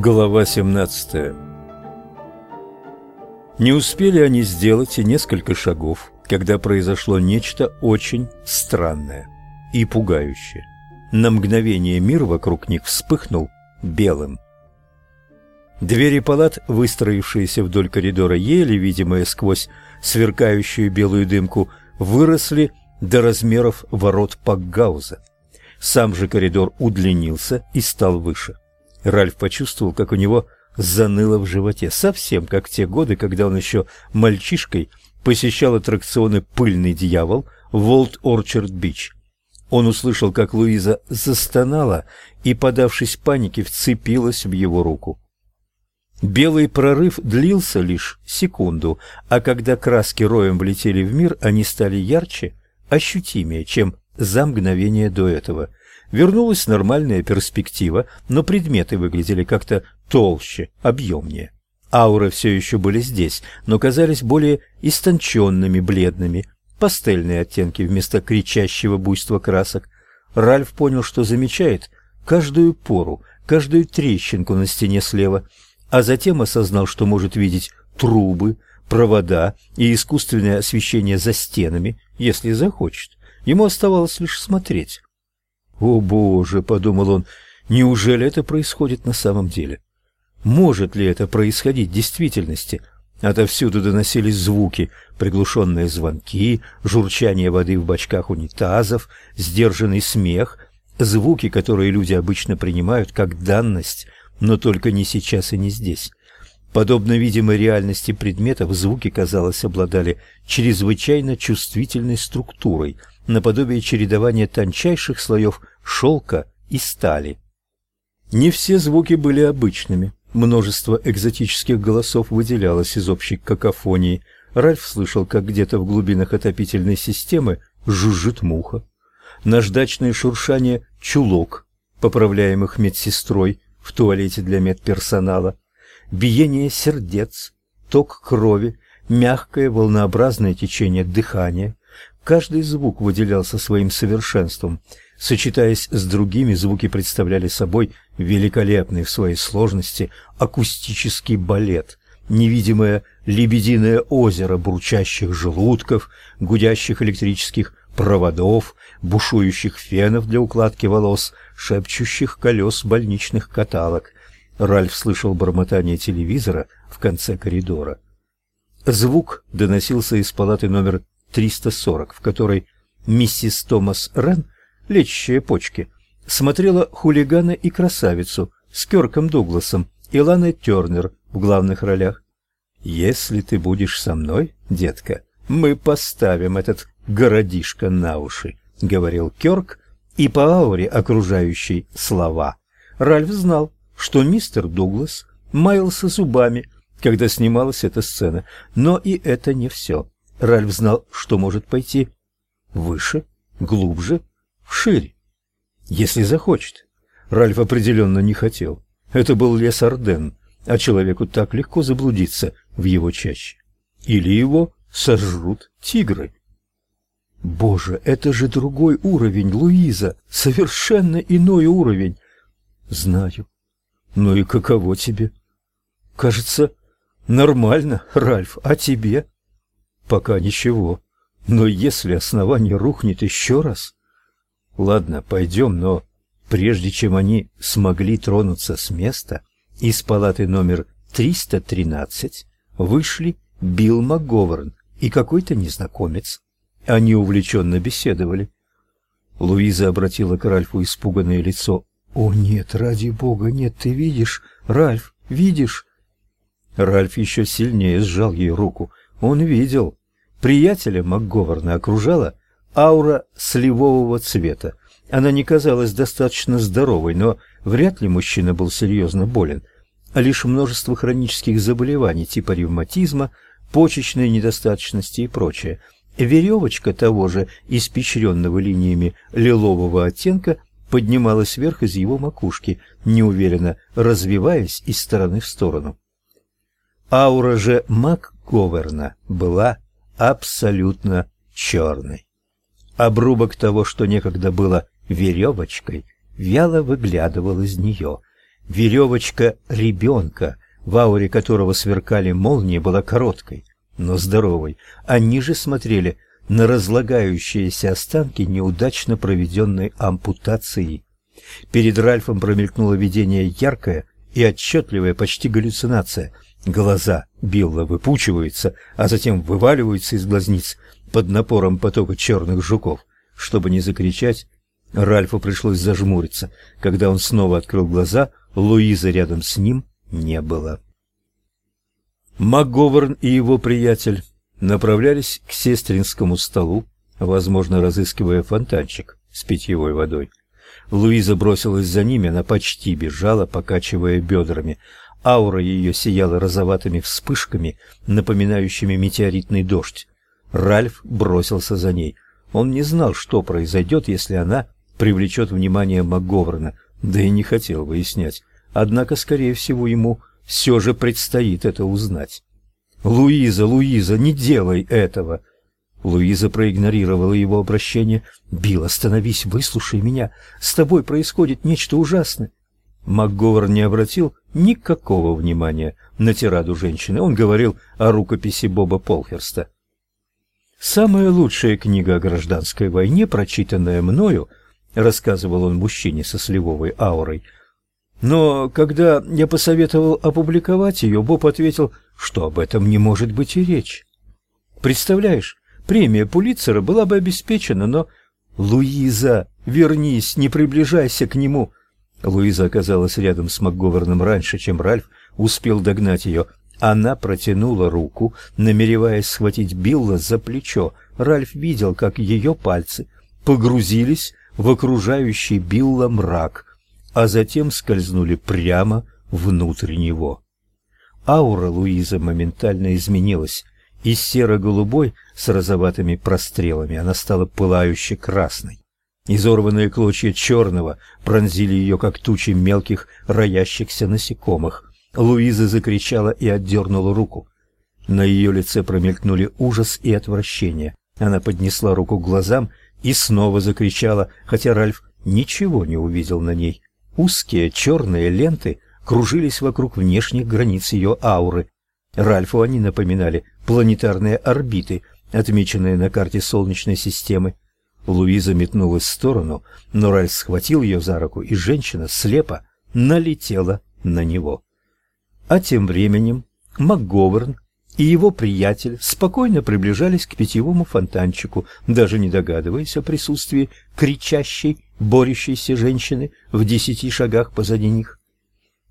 Глава 17 Не успели они сделать и несколько шагов, когда произошло нечто очень странное и пугающее. На мгновение мир вокруг них вспыхнул белым. Двери палат, выстроившиеся вдоль коридора, еле видимые сквозь сверкающую белую дымку, выросли до размеров ворот Пакгауза. Сам же коридор удлинился и стал выше. Ральф почувствовал, как у него заныло в животе, совсем как в те годы, когда он еще мальчишкой посещал аттракционы «Пыльный дьявол» в Волт Орчард Бич. Он услышал, как Луиза застонала и, подавшись панике, вцепилась в его руку. Белый прорыв длился лишь секунду, а когда краски роем влетели в мир, они стали ярче, ощутимее, чем за мгновение до этого. Вернулась нормальная перспектива, но предметы выглядели как-то толще, объемнее. Ауры все еще были здесь, но казались более истонченными, бледными, пастельные оттенки вместо кричащего буйства красок. Ральф понял, что замечает каждую пору, каждую трещинку на стене слева, а затем осознал, что может видеть трубы, провода и искусственное освещение за стенами, если захочет. Ему оставалось лишь смотреть. «О, Боже!» — подумал он. «Неужели это происходит на самом деле? Может ли это происходить в действительности?» Отовсюду доносились звуки, приглушенные звонки, журчание воды в бачках унитазов, сдержанный смех, звуки, которые люди обычно принимают как данность, но только не сейчас и не здесь. Подобно видимой реальности предметов, звуки, казалось, обладали чрезвычайно чувствительной структурой – наподобие чередования тончайших слоев шелка и стали. Не все звуки были обычными. Множество экзотических голосов выделялось из общей какофонии. Ральф слышал, как где-то в глубинах отопительной системы жужжит муха. Наждачное шуршание чулок, поправляемых медсестрой в туалете для медперсонала. Биение сердец, ток крови, мягкое волнообразное течение дыхания, Каждый звук выделялся своим совершенством. Сочетаясь с другими, звуки представляли собой великолепный в своей сложности акустический балет, невидимое лебединое озеро бурчащих желудков, гудящих электрических проводов, бушующих фенов для укладки волос, шепчущих колес больничных каталог. Ральф слышал бормотание телевизора в конце коридора. Звук доносился из палаты номер 340, в которой миссис Томас Рен, лечащая почки, смотрела хулигана и красавицу с Кёрком Дугласом и Ланой Тёрнер в главных ролях. «Если ты будешь со мной, детка, мы поставим этот городишко на уши», — говорил Кёрк, и по ауре окружающей слова Ральф знал, что мистер Дуглас маялся зубами, когда снималась эта сцена, но и это не все. Ральф знал, что может пойти выше, глубже, шире, если захочет. Ральф определенно не хотел. Это был лес Орден, а человеку так легко заблудиться в его чаще. Или его сожрут тигры. Боже, это же другой уровень, Луиза, совершенно иной уровень. Знаю. Ну и каково тебе? Кажется, нормально, Ральф, а тебе? Пока ничего. Но если основание рухнет еще раз... Ладно, пойдем, но прежде чем они смогли тронуться с места, из палаты номер 313 вышли Билл МакГоверн и какой-то незнакомец. Они увлеченно беседовали. Луиза обратила к Ральфу испуганное лицо. «О, нет, ради бога, нет, ты видишь, Ральф, видишь?» Ральф еще сильнее сжал ей руку. Он видел. Приятеля МакГоверна окружала аура сливового цвета. Она не казалась достаточно здоровой, но вряд ли мужчина был серьезно болен. А лишь множество хронических заболеваний типа ревматизма, почечной недостаточности и прочее. Веревочка того же, испещренного линиями лилового оттенка, поднималась вверх из его макушки, неуверенно развиваясь из стороны в сторону. Аура же МакГоверна была абсолютно черный. Обрубок того, что некогда было веревочкой, вяло выглядывал из нее. Веревочка ребенка, в ауре которого сверкали молнии, была короткой, но здоровой, а ниже смотрели на разлагающиеся останки неудачно проведенной ампутации. Перед Ральфом промелькнуло видение яркое и отчетливая почти галлюцинация. Глаза Билла выпучиваются, а затем вываливаются из глазниц под напором потока черных жуков. Чтобы не закричать, Ральфу пришлось зажмуриться. Когда он снова открыл глаза, Луизы рядом с ним не было. МакГоверн и его приятель направлялись к сестринскому столу, возможно, разыскивая фонтанчик с питьевой водой. Луиза бросилась за ними, она почти бежала, покачивая бедрами. Аура ее сияла розоватыми вспышками, напоминающими метеоритный дождь. Ральф бросился за ней. Он не знал, что произойдет, если она привлечет внимание МакГоверна, да и не хотел выяснять. Однако, скорее всего, ему все же предстоит это узнать. «Луиза, Луиза, не делай этого!» Луиза проигнорировала его обращение. «Билл, остановись, выслушай меня. С тобой происходит нечто ужасное». МакГовер не обратил никакого внимания на тираду женщины. Он говорил о рукописи Боба Полхерста. «Самая лучшая книга о гражданской войне, прочитанная мною, — рассказывал он мужчине со сливовой аурой. Но когда я посоветовал опубликовать ее, Боб ответил, что об этом не может быть и речь. Представляешь, Премия Пулитцера была бы обеспечена, но... «Луиза, вернись, не приближайся к нему!» Луиза оказалась рядом с МакГоверном раньше, чем Ральф успел догнать ее. Она протянула руку, намереваясь схватить Билла за плечо. Ральф видел, как ее пальцы погрузились в окружающий Билла мрак, а затем скользнули прямо внутрь него. Аура Луизы моментально изменилась. Из серо-голубой с розоватыми прострелами она стала пылающе красной. Изорванные клочья черного пронзили ее, как тучи мелких роящихся насекомых. Луиза закричала и отдернула руку. На ее лице промелькнули ужас и отвращение. Она поднесла руку к глазам и снова закричала, хотя Ральф ничего не увидел на ней. Узкие черные ленты кружились вокруг внешних границ ее ауры. Ральфу они напоминали планетарные орбиты, отмеченные на карте Солнечной системы. Луиза метнулась в сторону, но Ральф схватил ее за руку, и женщина слепо налетела на него. А тем временем МакГоверн и его приятель спокойно приближались к питьевому фонтанчику, даже не догадываясь о присутствии кричащей, борющейся женщины в десяти шагах позади них.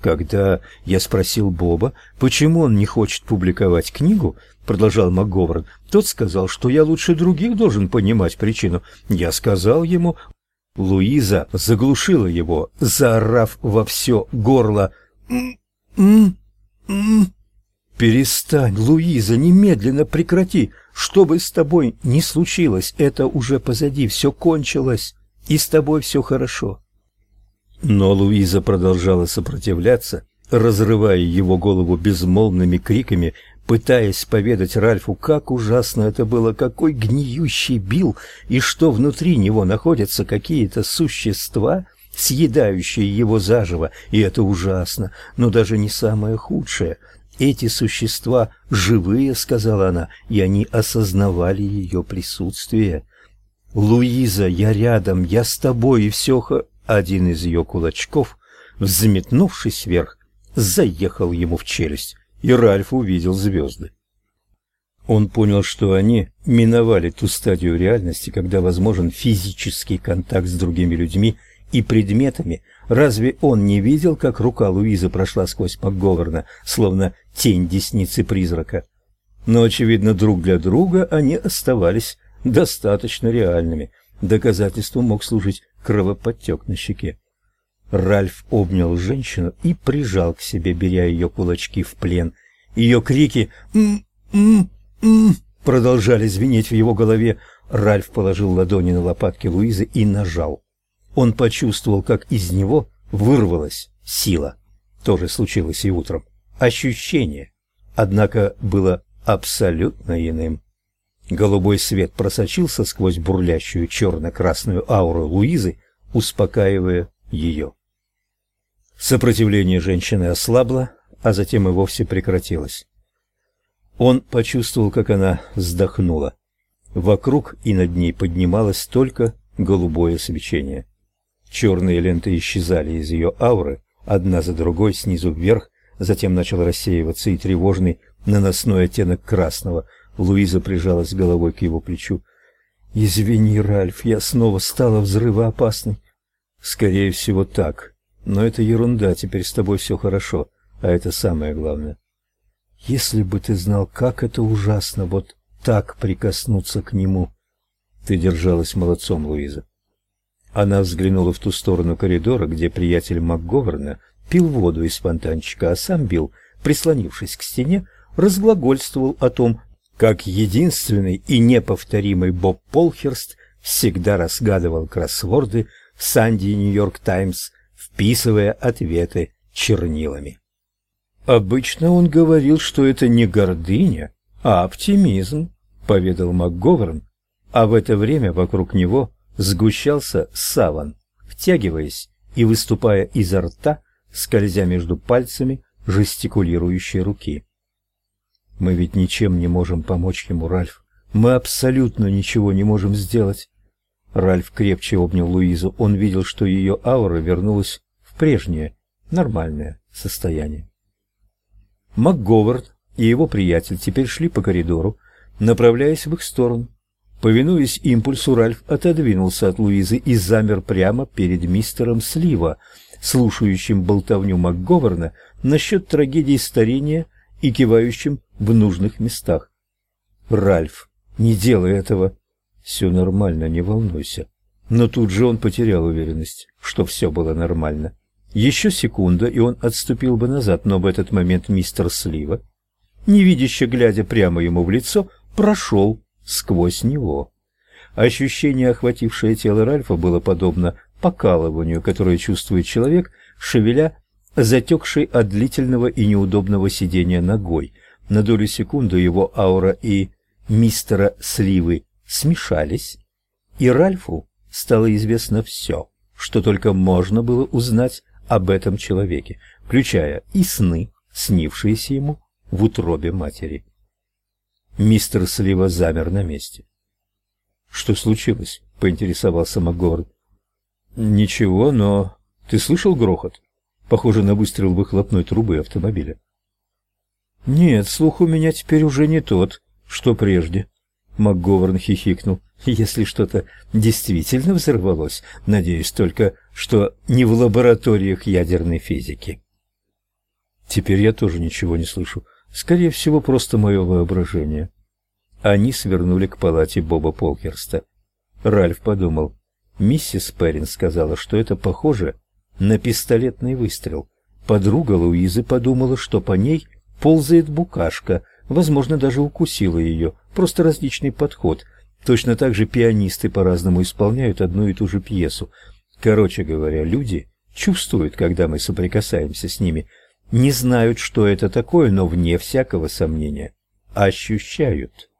Когда я спросил Боба, почему он не хочет публиковать книгу, продолжал МакГоверн, тот сказал, что я лучше других должен понимать причину. Я сказал ему... Луиза заглушила его, заорав во все горло. «Перестань, Луиза, немедленно прекрати! Что бы с тобой ни случилось, это уже позади, все кончилось, и с тобой все хорошо. Но Луиза продолжала сопротивляться, разрывая его голову безмолвными криками, пытаясь поведать Ральфу, как ужасно это было, какой гниющий бил, и что внутри него находятся какие-то существа, съедающие его заживо, и это ужасно, но даже не самое худшее. Эти существа живые, сказала она, и они осознавали ее присутствие. Луиза, я рядом, я с тобой, и все х один из ее кулачков, взметнувшись вверх, заехал ему в челюсть, и Ральф увидел звезды. Он понял, что они миновали ту стадию реальности, когда возможен физический контакт с другими людьми и предметами. Разве он не видел, как рука Луизы прошла сквозь МакГоверна, словно тень десницы призрака? Но, очевидно, друг для друга они оставались достаточно реальными. Доказательством мог служить кровоподтек на щеке. Ральф обнял женщину и прижал к себе, беря ее кулачки в плен. Ее крики «м-м-м» продолжали звенеть в его голове. Ральф положил ладони на лопатки Луизы и нажал. Он почувствовал, как из него вырвалась сила. То же случилось и утром. Ощущение, однако, было абсолютно иным. Голубой свет просочился сквозь бурлящую черно-красную ауру Луизы, успокаивая ее. Сопротивление женщины ослабло, а затем и вовсе прекратилось. Он почувствовал, как она вздохнула. Вокруг и над ней поднималось только голубое свечение. Черные ленты исчезали из ее ауры, одна за другой, снизу вверх, затем начал рассеиваться и тревожный наносной оттенок красного. Луиза прижалась головой к его плечу. «Извини, Ральф, я снова стала взрывоопасной». «Скорее всего, так. Но это ерунда, теперь с тобой все хорошо, а это самое главное». «Если бы ты знал, как это ужасно, вот так прикоснуться к нему». «Ты держалась молодцом, Луиза». Она взглянула в ту сторону коридора, где приятель МакГоверна пил воду из фонтанчика, а сам Билл, прислонившись к стене, разглагольствовал о том, как единственный и неповторимый Боб Полхерст всегда разгадывал кроссворды в Санди Нью-Йорк Таймс, вписывая ответы чернилами. Обычно он говорил, что это не гордыня, а оптимизм, поведал МакГоверн, а в это время вокруг него сгущался саван, втягиваясь и выступая изо рта, скользя между пальцами жестикулирующей руки. Мы ведь ничем не можем помочь ему, Ральф. Мы абсолютно ничего не можем сделать. Ральф крепче обнял Луизу. Он видел, что ее аура вернулась в прежнее, нормальное состояние. МакГовард и его приятель теперь шли по коридору, направляясь в их сторону. Повинуясь импульсу, Ральф отодвинулся от Луизы и замер прямо перед мистером Слива, слушающим болтовню МакГоверна насчет трагедии старения и кивающим в нужных местах. «Ральф, не делай этого!» «Все нормально, не волнуйся». Но тут же он потерял уверенность, что все было нормально. Еще секунда, и он отступил бы назад, но в этот момент мистер Слива, невидяще глядя прямо ему в лицо, прошел сквозь него. Ощущение, охватившее тело Ральфа, было подобно покалыванию, которое чувствует человек, шевеля затекшей от длительного и неудобного сидения ногой. На долю секунды его аура и мистера Сливы смешались, и Ральфу стало известно все, что только можно было узнать об этом человеке, включая и сны, снившиеся ему в утробе матери. Мистер Слива замер на месте. «Что случилось?» — поинтересовался МакГовард. «Ничего, но... Ты слышал грохот?» Похоже на выстрел выхлопной трубы автомобиля. «Нет, слух у меня теперь уже не тот, что прежде», — МакГоверн хихикнул. «Если что-то действительно взорвалось, надеюсь только, что не в лабораториях ядерной физики». «Теперь я тоже ничего не слышу. Скорее всего, просто мое воображение». Они свернули к палате Боба Полкерста. Ральф подумал. Миссис Перрин сказала, что это похоже на пистолетный выстрел. Подруга Луизы подумала, что по ней ползает букашка, возможно, даже укусила ее. Просто различный подход. Точно так же пианисты по-разному исполняют одну и ту же пьесу. Короче говоря, люди чувствуют, когда мы соприкасаемся с ними, не знают, что это такое, но вне всякого сомнения ощущают.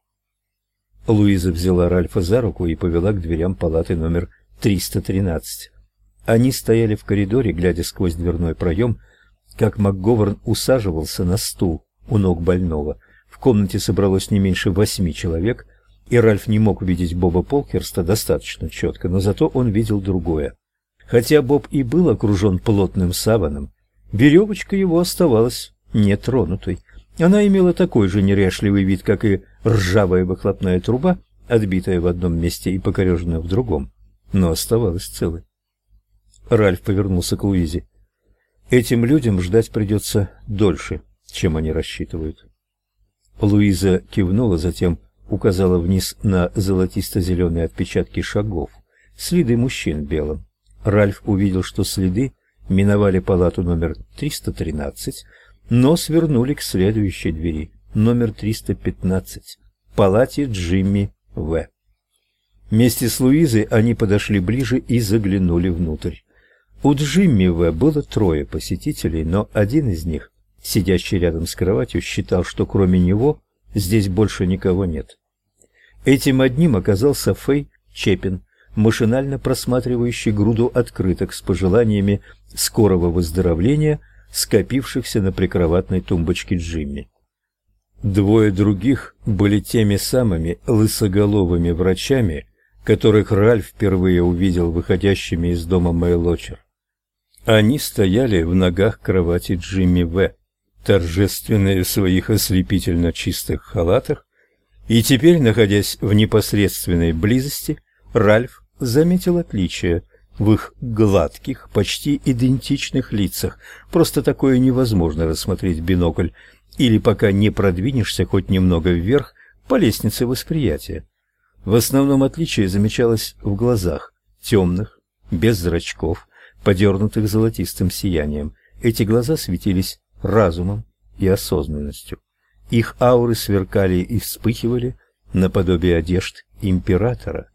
Луиза взяла Ральфа за руку и повела к дверям палаты номер 313. Они стояли в коридоре, глядя сквозь дверной проем, как МакГоверн усаживался на стул у ног больного. В комнате собралось не меньше восьми человек, и Ральф не мог увидеть Боба Полкерста достаточно четко, но зато он видел другое. Хотя Боб и был окружен плотным саваном, веревочка его оставалась нетронутой. Она имела такой же неряшливый вид, как и ржавая выхлопная труба, отбитая в одном месте и покореженная в другом, но оставалась целой. Ральф повернулся к Луизе. Этим людям ждать придется дольше, чем они рассчитывают. Луиза кивнула, затем указала вниз на золотисто-зеленые отпечатки шагов, следы мужчин в белом. Ральф увидел, что следы миновали палату номер 313, но свернули к следующей двери, номер 315, палате Джимми В. Вместе с Луизой они подошли ближе и заглянули внутрь. У Джимми В. было трое посетителей, но один из них, сидящий рядом с кроватью, считал, что кроме него здесь больше никого нет. Этим одним оказался Фэй Чепин, машинально просматривающий груду открыток с пожеланиями скорого выздоровления скопившихся на прикроватной тумбочке Джимми. Двое других были теми самыми лысоголовыми врачами, которых Ральф впервые увидел выходящими из дома Мэйлочер. Они стояли в ногах кровати Джимми В, торжественные в своих ослепительно чистых халатах, и теперь, находясь в непосредственной близости, Ральф заметил отличие в их гладких, почти идентичных лицах. Просто такое невозможно рассмотреть в бинокль, или пока не продвинешься хоть немного вверх по лестнице восприятия. В основном отличие замечалось в глазах, темных, без зрачков, подернутых золотистым сиянием. Эти глаза светились разумом и осознанностью. Их ауры сверкали и вспыхивали наподобие одежд императора.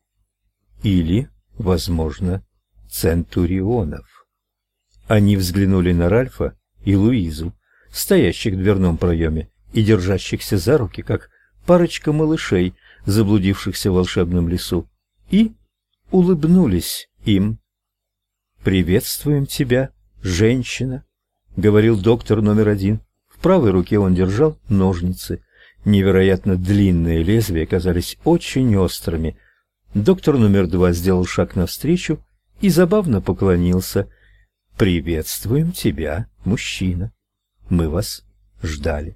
Или, возможно, центурионов. Они взглянули на Ральфа и Луизу, стоящих в дверном проеме и держащихся за руки, как парочка малышей, заблудившихся в волшебном лесу, и улыбнулись им. «Приветствуем тебя, женщина», — говорил доктор номер один. В правой руке он держал ножницы. Невероятно длинные лезвия казались очень острыми. Доктор номер два сделал шаг навстречу и забавно поклонился. «Приветствуем тебя, мужчина. Мы вас ждали».